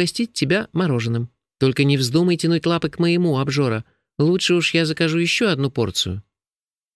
угостить тебя мороженым. Только не вздумай тянуть лапы к моему, обжора. Лучше уж я закажу еще одну порцию».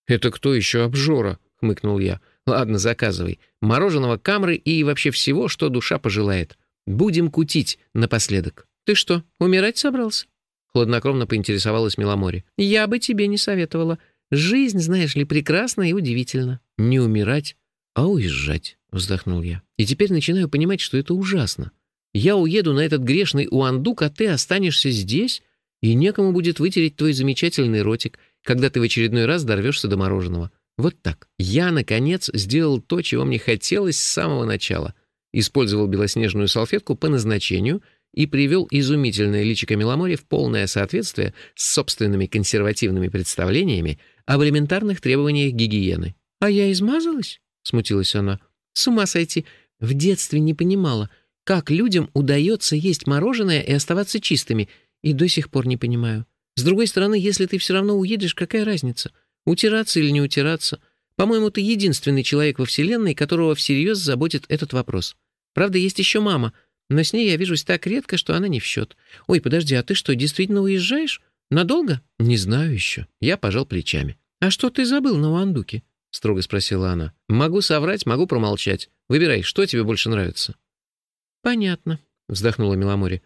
«Это кто еще обжора?» — хмыкнул я. «Ладно, заказывай. Мороженого, камры и вообще всего, что душа пожелает. Будем кутить напоследок». «Ты что, умирать собрался?» Хладнокровно поинтересовалась Миломори. «Я бы тебе не советовала. Жизнь, знаешь ли, прекрасна и удивительна». «Не умирать, а уезжать», — вздохнул я. «И теперь начинаю понимать, что это ужасно. Я уеду на этот грешный Уандук, а ты останешься здесь, и некому будет вытереть твой замечательный ротик, когда ты в очередной раз дорвешься до мороженого. Вот так. Я, наконец, сделал то, чего мне хотелось с самого начала. Использовал белоснежную салфетку по назначению и привел изумительное личико Меломори в полное соответствие с собственными консервативными представлениями об элементарных требованиях гигиены. «А я измазалась?» — смутилась она. «С ума сойти. В детстве не понимала, как людям удается есть мороженое и оставаться чистыми, и до сих пор не понимаю. С другой стороны, если ты все равно уедешь, какая разница? Утираться или не утираться? По-моему, ты единственный человек во Вселенной, которого всерьез заботит этот вопрос. Правда, есть еще мама, но с ней я вижусь так редко, что она не в счет. Ой, подожди, а ты что, действительно уезжаешь? Надолго? Не знаю еще. Я пожал плечами. А что ты забыл на Уандуке? Строго спросила она. Могу соврать, могу промолчать. Выбирай, что тебе больше нравится. Понятно, вздохнула Миломори.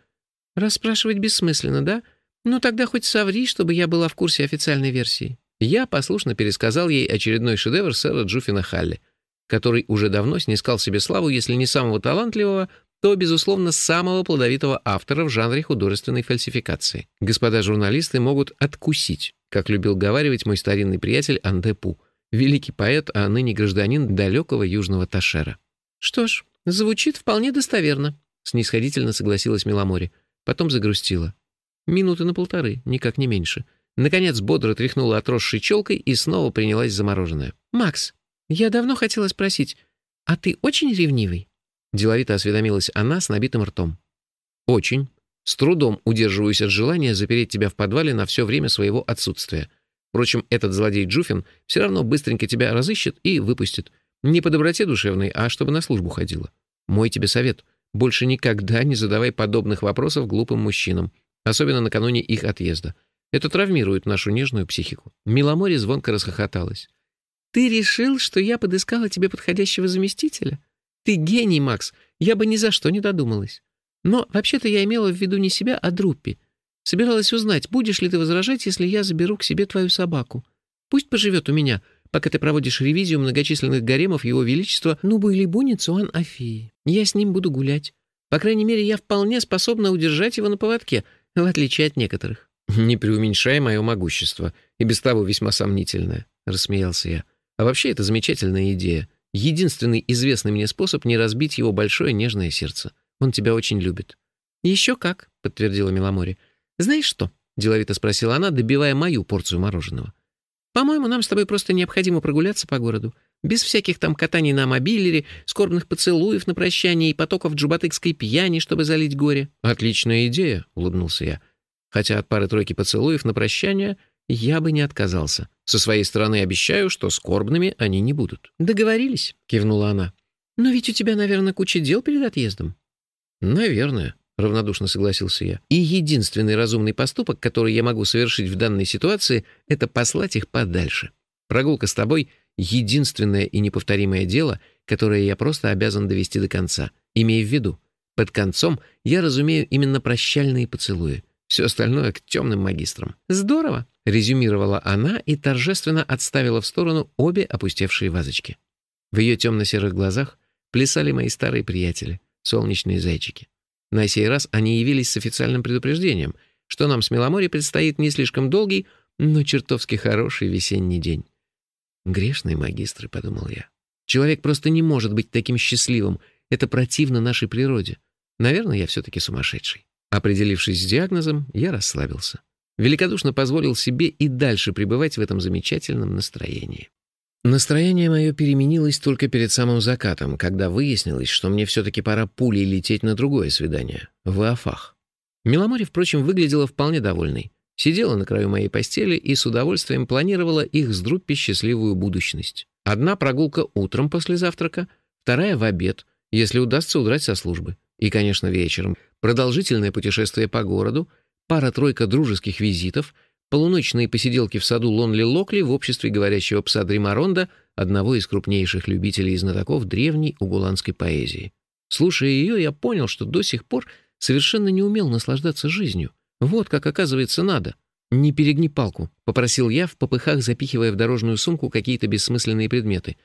Расспрашивать бессмысленно, да? Ну тогда хоть соври, чтобы я была в курсе официальной версии. Я послушно пересказал ей очередной шедевр сэра Джуффина Халли, который уже давно снискал себе славу, если не самого талантливого, то, безусловно, самого плодовитого автора в жанре художественной фальсификации. Господа журналисты могут откусить, как любил говаривать мой старинный приятель Андепу, великий поэт, а ныне гражданин далекого южного Ташера. «Что ж, звучит вполне достоверно», — снисходительно согласилась Миломори. Потом загрустила. Минуты на полторы, никак не меньше. Наконец бодро тряхнула отросшей челкой и снова принялась за мороженое. «Макс, я давно хотела спросить, а ты очень ревнивый?» Деловито осведомилась она с набитым ртом. «Очень. С трудом удерживаюсь от желания запереть тебя в подвале на все время своего отсутствия. Впрочем, этот злодей Джуфин все равно быстренько тебя разыщет и выпустит. Не по доброте душевной, а чтобы на службу ходила. Мой тебе совет. Больше никогда не задавай подобных вопросов глупым мужчинам особенно накануне их отъезда. Это травмирует нашу нежную психику». Миломори звонко расхохоталась. «Ты решил, что я подыскала тебе подходящего заместителя? Ты гений, Макс, я бы ни за что не додумалась. Но вообще-то я имела в виду не себя, а Друппи. Собиралась узнать, будешь ли ты возражать, если я заберу к себе твою собаку. Пусть поживет у меня, пока ты проводишь ревизию многочисленных гаремов Его Величества Нубу или Буни Цуан Афии. Я с ним буду гулять. По крайней мере, я вполне способна удержать его на поводке, в отличие от некоторых. «Не преуменьшай мое могущество, и без того весьма сомнительное», — рассмеялся я. «А вообще это замечательная идея. Единственный известный мне способ не разбить его большое нежное сердце. Он тебя очень любит». «Еще как», — подтвердила Миломори. «Знаешь что?» — деловито спросила она, добивая мою порцию мороженого. «По-моему, нам с тобой просто необходимо прогуляться по городу. Без всяких там катаний на мобилере, скорбных поцелуев на прощание и потоков джубатыкской пьяни, чтобы залить горе». «Отличная идея», — улыбнулся я. «Хотя от пары-тройки поцелуев на прощание я бы не отказался. Со своей стороны обещаю, что скорбными они не будут». «Договорились», — кивнула она. «Но ведь у тебя, наверное, куча дел перед отъездом». «Наверное», — равнодушно согласился я. «И единственный разумный поступок, который я могу совершить в данной ситуации, это послать их подальше. Прогулка с тобой — единственное и неповторимое дело, которое я просто обязан довести до конца, имея в виду. Под концом я разумею именно прощальные поцелуи. Все остальное к темным магистрам. «Здорово!» — резюмировала она и торжественно отставила в сторону обе опустевшие вазочки. В ее темно-серых глазах плясали мои старые приятели, солнечные зайчики. На сей раз они явились с официальным предупреждением, что нам с Меломори предстоит не слишком долгий, но чертовски хороший весенний день. «Грешные магистры», — подумал я. «Человек просто не может быть таким счастливым. Это противно нашей природе. Наверное, я все-таки сумасшедший». Определившись с диагнозом, я расслабился. Великодушно позволил себе и дальше пребывать в этом замечательном настроении. Настроение мое переменилось только перед самым закатом, когда выяснилось, что мне все-таки пора пулей лететь на другое свидание, в Афах. Миломори, впрочем, выглядела вполне довольной сидела на краю моей постели и с удовольствием планировала их с Друппи счастливую будущность. Одна прогулка утром после завтрака, вторая в обед, если удастся удрать со службы. И, конечно, вечером, продолжительное путешествие по городу, пара-тройка дружеских визитов, полуночные посиделки в саду Лонли-Локли в обществе говорящего пса Дримаронда, одного из крупнейших любителей и знатоков древней угуланской поэзии. Слушая ее, я понял, что до сих пор совершенно не умел наслаждаться жизнью. Вот как, оказывается, надо. «Не перегни палку», — попросил я, в попыхах запихивая в дорожную сумку какие-то бессмысленные предметы.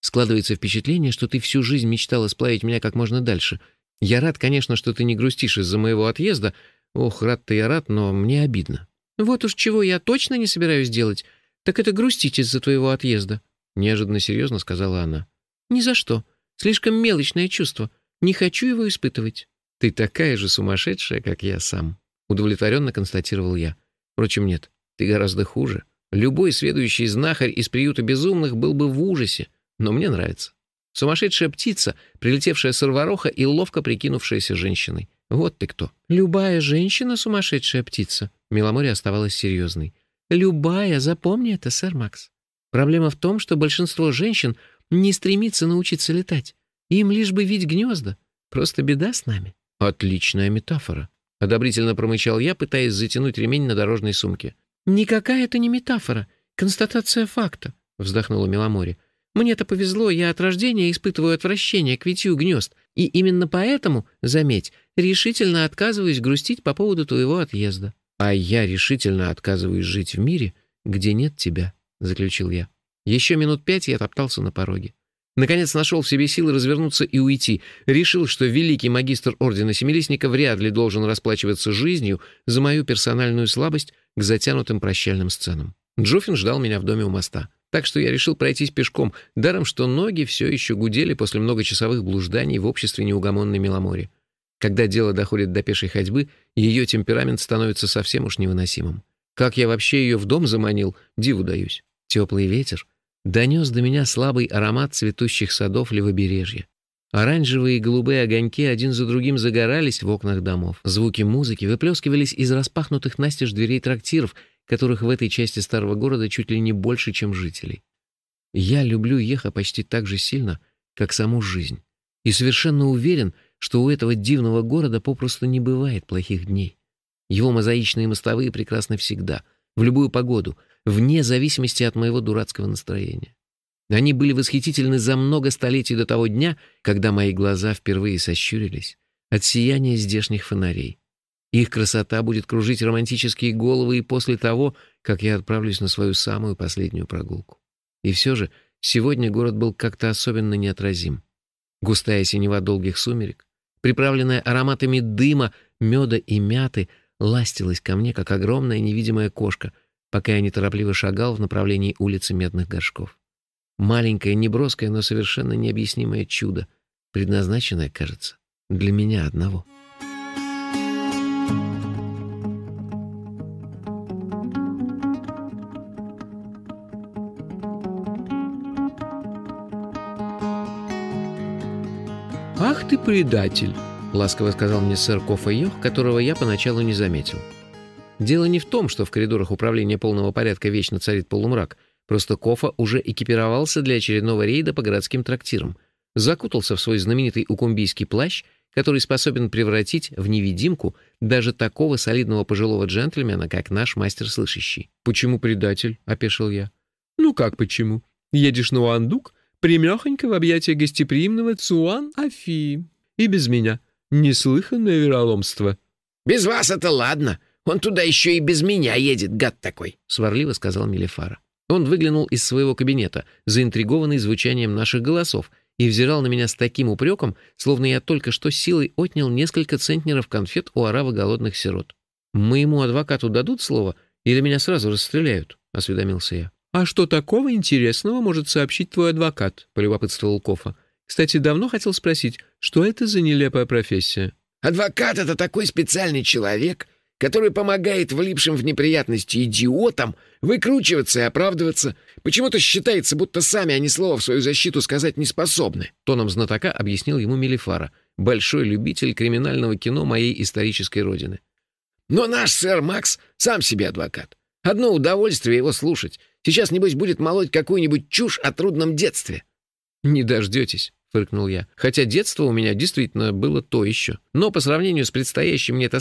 «Складывается впечатление, что ты всю жизнь мечтала сплавить меня как можно дальше. Я рад, конечно, что ты не грустишь из-за моего отъезда. Ох, рад-то я рад, но мне обидно». «Вот уж чего я точно не собираюсь делать, так это грустить из-за твоего отъезда», — неожиданно серьезно сказала она. «Ни за что. Слишком мелочное чувство. Не хочу его испытывать». «Ты такая же сумасшедшая, как я сам», — удовлетворенно констатировал я. «Впрочем, нет, ты гораздо хуже. Любой следующий знахарь из приюта безумных был бы в ужасе, но мне нравится. Сумасшедшая птица, прилетевшая с Арвароха и ловко прикинувшаяся женщиной. Вот ты кто». «Любая женщина — сумасшедшая птица», — Миломори оставалась серьезной. «Любая, запомни это, сэр Макс. Проблема в том, что большинство женщин не стремится научиться летать. Им лишь бы видеть гнезда. Просто беда с нами». «Отличная метафора», — одобрительно промычал я, пытаясь затянуть ремень на дорожной сумке. «Никакая это не метафора. Констатация факта», — вздохнула Миломори. «Мне-то повезло, я от рождения испытываю отвращение к витью гнезд, и именно поэтому, заметь, решительно отказываюсь грустить по поводу твоего отъезда». «А я решительно отказываюсь жить в мире, где нет тебя», — заключил я. Еще минут пять я топтался на пороге. Наконец нашел в себе силы развернуться и уйти. Решил, что великий магистр Ордена Семилистника вряд ли должен расплачиваться жизнью за мою персональную слабость к затянутым прощальным сценам. Джоффин ждал меня в доме у моста. Так что я решил пройтись пешком, даром что ноги все еще гудели после многочасовых блужданий в обществе неугомонной Меломори. Когда дело доходит до пешей ходьбы, ее темперамент становится совсем уж невыносимым. Как я вообще ее в дом заманил, диву даюсь. Теплый ветер, донес до меня слабый аромат цветущих садов левобережья. Оранжевые и голубые огоньки один за другим загорались в окнах домов. Звуки музыки выплескивались из распахнутых настежь дверей трактиров, которых в этой части старого города чуть ли не больше, чем жителей. Я люблю Еха почти так же сильно, как саму жизнь, и совершенно уверен, что у этого дивного города попросту не бывает плохих дней. Его мозаичные мостовые прекрасны всегда, в любую погоду, вне зависимости от моего дурацкого настроения. Они были восхитительны за много столетий до того дня, когда мои глаза впервые сощурились от сияния здешних фонарей. Их красота будет кружить романтические головы и после того, как я отправлюсь на свою самую последнюю прогулку. И все же сегодня город был как-то особенно неотразим. Густая синева долгих сумерек, приправленная ароматами дыма, меда и мяты, ластилась ко мне, как огромная невидимая кошка — пока я неторопливо шагал в направлении улицы Медных Горшков. Маленькое, неброское, но совершенно необъяснимое чудо, предназначенное, кажется, для меня одного. «Ах ты предатель!» — ласково сказал мне сэр Кофа Йох, которого я поначалу не заметил. Дело не в том, что в коридорах управления полного порядка вечно царит полумрак. Просто Кофа уже экипировался для очередного рейда по городским трактирам. Закутался в свой знаменитый укумбийский плащ, который способен превратить в невидимку даже такого солидного пожилого джентльмена, как наш мастер слышащий. «Почему предатель?» — опешил я. «Ну как почему? Едешь на Уандук, примехонько в объятия гостеприимного Цуан-Афи. И без меня. Неслыханное вероломство». «Без вас это ладно», он туда еще и без меня едет, гад такой», — сварливо сказал Мелифара. Он выглянул из своего кабинета, заинтригованный звучанием наших голосов, и взирал на меня с таким упреком, словно я только что силой отнял несколько центнеров конфет у оравы голодных сирот. «Моему адвокату дадут слово или меня сразу расстреляют?» — осведомился я. «А что такого интересного может сообщить твой адвокат?» — полюбопытствовал Кофа. «Кстати, давно хотел спросить, что это за нелепая профессия?» «Адвокат — это такой специальный человек, который помогает влипшим в неприятности идиотам выкручиваться и оправдываться. Почему-то считается, будто сами они слова в свою защиту сказать не способны. Тоном знатока объяснил ему Мелифара, большой любитель криминального кино моей исторической родины. Но наш сэр Макс сам себе адвокат. Одно удовольствие его слушать. Сейчас, небось, будет молоть какую-нибудь чушь о трудном детстве. «Не дождетесь», — фыркнул я. «Хотя детство у меня действительно было то еще. Но по сравнению с предстоящим мне тоскливым